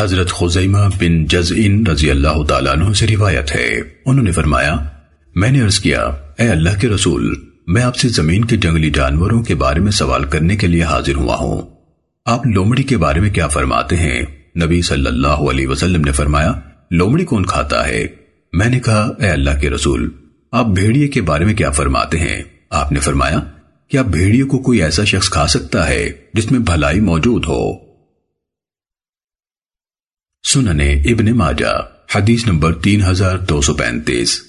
حضرت خزیمہ بن جزئن رضی اللہ تعالیٰ عنہ سے روایت ہے۔ انہوں نے فرمایا، میں نے عرض کیا، اے اللہ کے رسول، میں آپ سے زمین کے جنگلی جانوروں کے بارے میں سوال کرنے کے لیے حاضر ہوا ہوں۔ آپ لومڑی کے بارے میں کیا فرماتے ہیں؟ نبی صلی اللہ علیہ وسلم نے فرمایا، لومڑی کون کھاتا ہے؟ میں نے کہا، اے اللہ کے رسول، آپ بھیڑیے کے بارے میں کیا فرماتے ہیں؟ آپ نے فرمایا، کیا بھیڑیے کو کوئی ایسا شخص کھا سکتا ہے جس میں بھلائی موجود ہو؟ سننے ابن ماجہ حدیث نمبر تین ہزار دو سو پینتیس۔